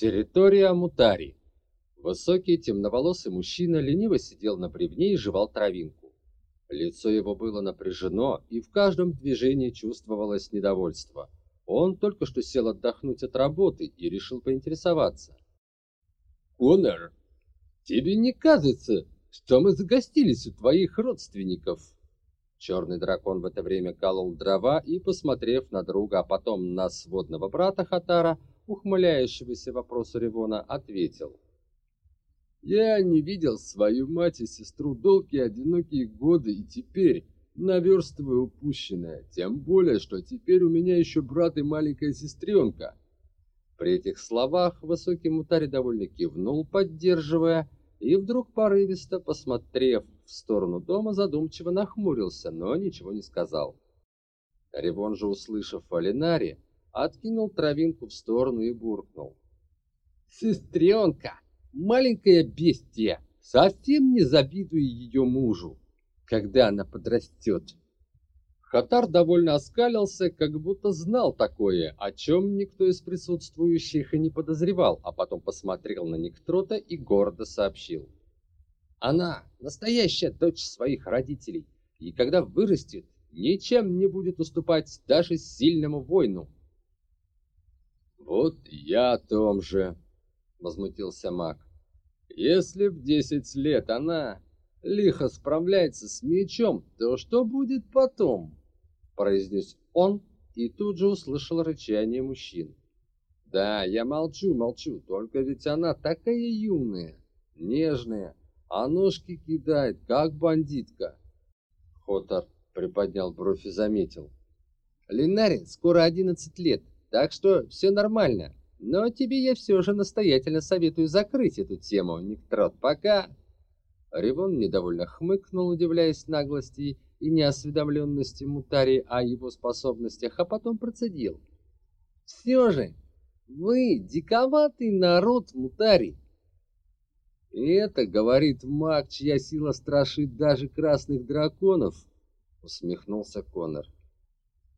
Территория Мутари. Высокий темноволосый мужчина лениво сидел на бревне и жевал травинку. Лицо его было напряжено, и в каждом движении чувствовалось недовольство. Он только что сел отдохнуть от работы и решил поинтересоваться. «Конор, тебе не кажется, что мы загостились у твоих родственников?» Черный дракон в это время колол дрова и, посмотрев на друга, а потом на сводного брата Хатара, ухмыляющегося вопросу Ревона, ответил. «Я не видел свою мать и сестру долгие одинокие годы, и теперь наверстываю упущенное, тем более, что теперь у меня еще брат и маленькая сестренка». При этих словах высокий мутарь довольно кивнул, поддерживая, и вдруг порывисто, посмотрев в сторону дома, задумчиво нахмурился, но ничего не сказал. Ревон же, услышав о Ленаре, откинул травинку в сторону и буркнул. «Сестренка, маленькая бестия, совсем не завидую ее мужу, когда она подрастет». Хатар довольно оскалился, как будто знал такое, о чем никто из присутствующих и не подозревал, а потом посмотрел на Никтрота и гордо сообщил. «Она настоящая дочь своих родителей, и когда вырастет, ничем не будет уступать даже сильному воину, «Вот я о том же», — возмутился маг. «Если в десять лет она лихо справляется с мечом, то что будет потом?» произнес он и тут же услышал рычание мужчин. «Да, я молчу, молчу, только ведь она такая юная, нежная, а ножки кидает, как бандитка». Хотор приподнял бровь и заметил. «Линаре скоро одиннадцать лет, так что все нормально. Но тебе я все же настоятельно советую закрыть эту тему, Никтрот, пока...» Ревон недовольно хмыкнул, удивляясь наглости и неосведомленности Мутари о его способностях, а потом процедил. «Все же, вы диковатый народ, Мутари!» «Это, — говорит маг, чья сила страшит даже красных драконов», — усмехнулся Конор.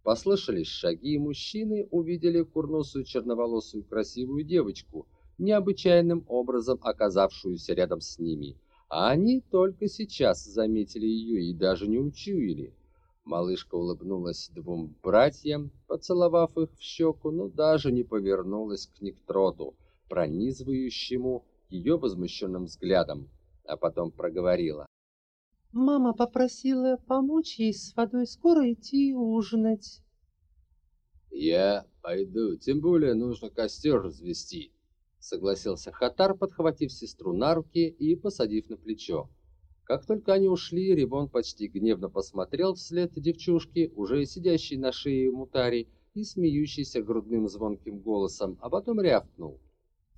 Послышались шаги, и мужчины увидели курносую черноволосую красивую девочку, необычайным образом оказавшуюся рядом с ними. А они только сейчас заметили ее и даже не учуяли. Малышка улыбнулась двум братьям, поцеловав их в щеку, но даже не повернулась к Никтроту, пронизывающему ее возмущенным взглядом, а потом проговорила. Мама попросила помочь ей с водой скоро идти ужинать. Я пойду, тем более нужно костер развести, согласился Хатар, подхватив сестру на руки и посадив на плечо. Как только они ушли, Рибон почти гневно посмотрел вслед девчушке, уже сидящей на шее Мутари и смеющейся грудным звонким голосом, а потом рявкнул.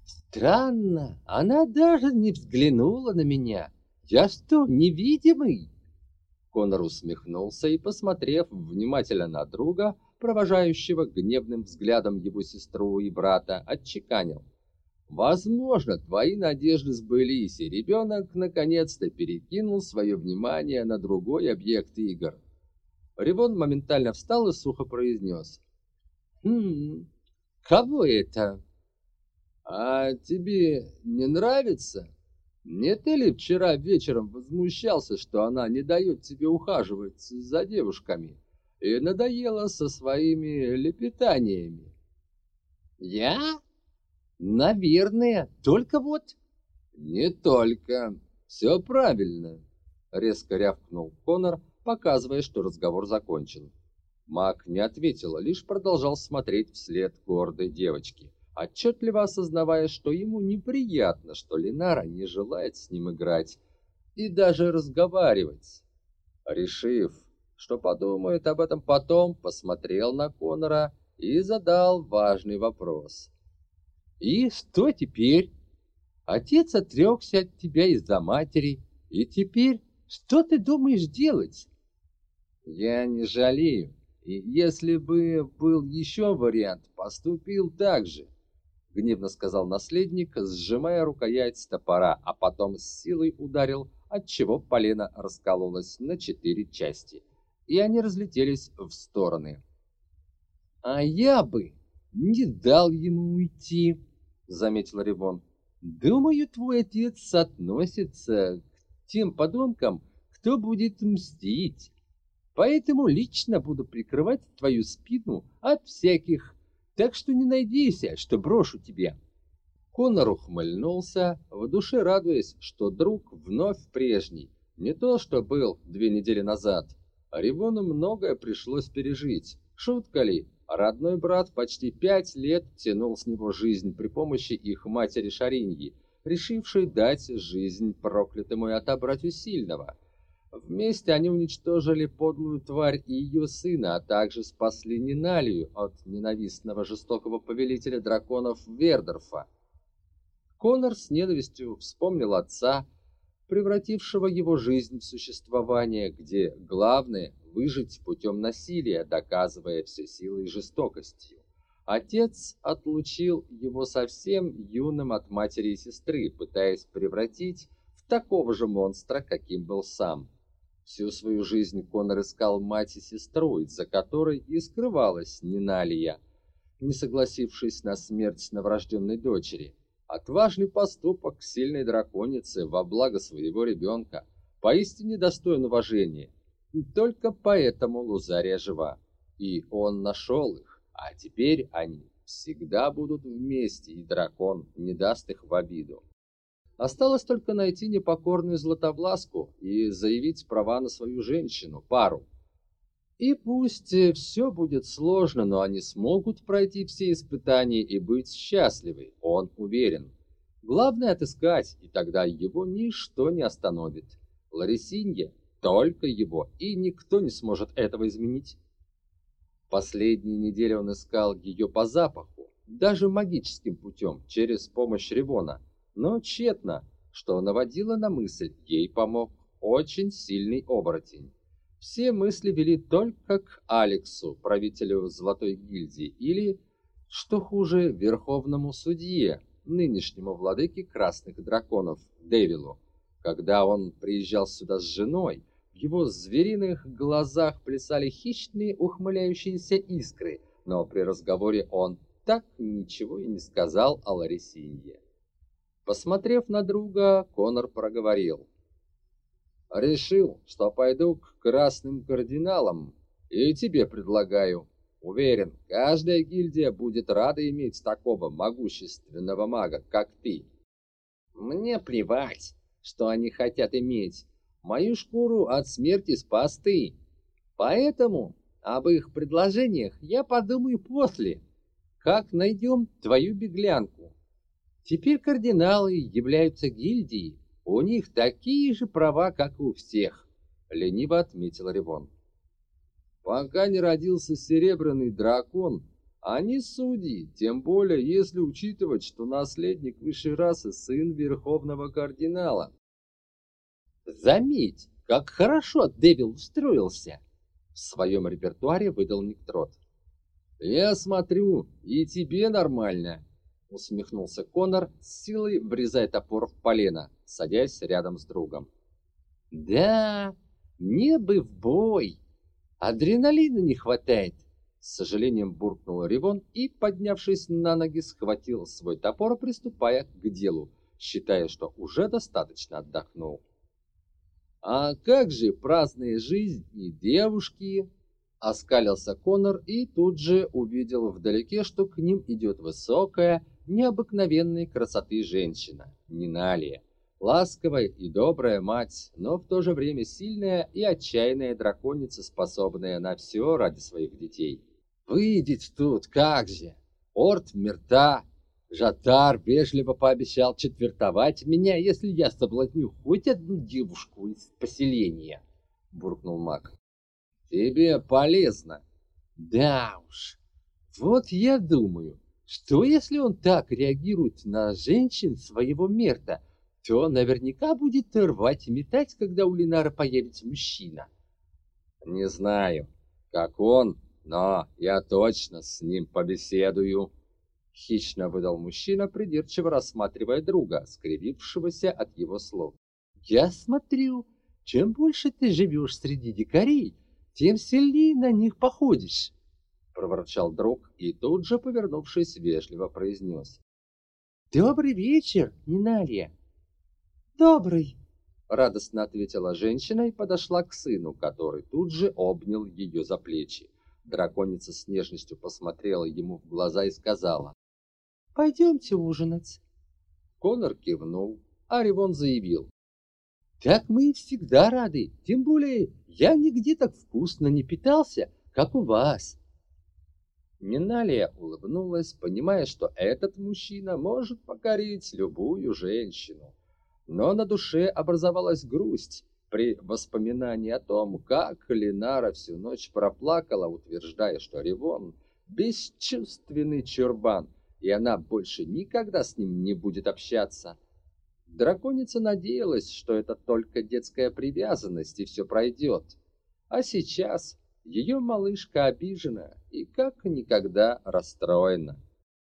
«Странно, она даже не взглянула на меня. «Я что, невидимый?» Конор усмехнулся и, посмотрев внимательно на друга, провожающего гневным взглядом его сестру и брата, отчеканил. «Возможно, твои надежды сбылись, и ребенок наконец-то перекинул свое внимание на другой объект игр». Ревон моментально встал и сухо произнес. «Хм, кого это?» «А тебе не нравится?» Не ты ли вчера вечером возмущался, что она не дает тебе ухаживать за девушками и надоела со своими лепетаниями? Я? Наверное, только вот... Не только. Все правильно, резко рявкнул Конор, показывая, что разговор закончен. Мак не ответил, лишь продолжал смотреть вслед гордой девочки отчетливо осознавая, что ему неприятно, что Линара не желает с ним играть и даже разговаривать. Решив, что подумает об этом потом, посмотрел на Конора и задал важный вопрос. «И что теперь? Отец отрекся от тебя из-за матери, и теперь что ты думаешь делать?» «Я не жалею, и если бы был еще вариант, поступил так же гневно сказал наследник, сжимая рукоять топора, а потом с силой ударил, отчего полено раскололось на четыре части, и они разлетелись в стороны. А я бы не дал ему уйти, — заметил Рибон. «Думаю, твой отец относится к тем подонкам, кто будет мстить. Поэтому лично буду прикрывать твою спину от всяких, так что не надейся, что брошу тебя». Конор ухмыльнулся, в душе радуясь, что друг вновь прежний, не то, что был две недели назад. Рибону многое пришлось пережить. Шутка ли, Родной брат почти пять лет тянул с него жизнь при помощи их матери Шариньи, решившей дать жизнь проклятому и отобрать у сильного. Вместе они уничтожили подлую тварь и ее сына, а также спасли Ниналию от ненавистного жестокого повелителя драконов Вердорфа. Конор с ненавистью вспомнил отца, превратившего его жизнь в существование, где главное выжить путем насилия, доказывая все силой и жестокостью. Отец отлучил его совсем юным от матери и сестры, пытаясь превратить в такого же монстра, каким был сам. Всю свою жизнь Конор искал мать и сестру, из-за которой и скрывалась Ниналия, не согласившись на смерть новорожденной дочери. Отважный поступок сильной драконицы во благо своего ребенка, поистине достоин уважения. И только поэтому Лузария жива. И он нашел их, а теперь они всегда будут вместе, и дракон не даст их в обиду. Осталось только найти непокорную Златовласку и заявить права на свою женщину, пару. И пусть все будет сложно, но они смогут пройти все испытания и быть счастливы, он уверен. Главное отыскать, и тогда его ничто не остановит. Ларисинья только его, и никто не сможет этого изменить. Последние недели он искал ее по запаху, даже магическим путем, через помощь Ревона, но тщетно, что наводило на мысль, ей помог очень сильный оборотень. Все мысли вели только к Алексу, правителю Золотой гильдии, или, что хуже, верховному судье, нынешнему владыке Красных Драконов, Девилу. Когда он приезжал сюда с женой, в его звериных глазах плясали хищные ухмыляющиеся искры, но при разговоре он так ничего и не сказал о Ларисинье. Посмотрев на друга, Конор проговорил. «Решил, что пойду к красным кардиналам, и тебе предлагаю. Уверен, каждая гильдия будет рада иметь такого могущественного мага, как ты». «Мне плевать, что они хотят иметь. Мою шкуру от смерти спас ты. Поэтому об их предложениях я подумаю после, как найдем твою беглянку. Теперь кардиналы являются гильдией, у них такие же права, как у всех, лениво отметил Ревон. Пока не родился серебряный дракон, они судьи, тем более если учитывать, что наследник высшей расы сын верховного кардинала. Заметь, как хорошо Дэвил устроился. В своем репертуаре выдал Никтрот. Я смотрю, и тебе нормально, усмехнулся Конор, с силой врезая топор в полено, садясь рядом с другом. Да, мне бы в бой. Адреналина не хватает. С сожалением буркнул Ривон и, поднявшись на ноги, схватил свой топор, приступая к делу, считая, что уже достаточно отдохнул. «А как же праздная жизнь и девушки?» Оскалился Конор и тут же увидел вдалеке, что к ним идет высокая, необыкновенной красоты женщина, Ниналия. Ласковая и добрая мать, но в то же время сильная и отчаянная драконица, способная на все ради своих детей. «Выйдет тут, как же! Орт мерта, Жатар вежливо пообещал четвертовать меня, если я соблазню хоть одну девушку из поселения, буркнул маг. Тебе полезно. Да уж. Вот я думаю, что если он так реагирует на женщин своего мерта, то наверняка будет рвать и метать, когда у Линара появится мужчина. Не знаю, как он, но я точно с ним побеседую. Хищно выдал мужчина, придирчиво рассматривая друга, скривившегося от его слов. «Я смотрю, чем больше ты живешь среди дикарей, тем сильнее на них походишь», — проворчал друг и тут же, повернувшись, вежливо произнес. Добрый вечер, Ниналья. Добрый, радостно ответила женщина и подошла к сыну, который тут же обнял ее за плечи. Драконица с нежностью посмотрела ему в глаза и сказала. «Пойдемте ужинать». Конор кивнул, а Ривон заявил. «Так мы всегда рады, тем более я нигде так вкусно не питался, как у вас». Миналия улыбнулась, понимая, что этот мужчина может покорить любую женщину. Но на душе образовалась грусть при воспоминании о том, как Линара всю ночь проплакала, утверждая, что Ривон — бесчувственный чурбан, и она больше никогда с ним не будет общаться. Драконица надеялась, что это только детская привязанность, и все пройдет. А сейчас ее малышка обижена и как никогда расстроена.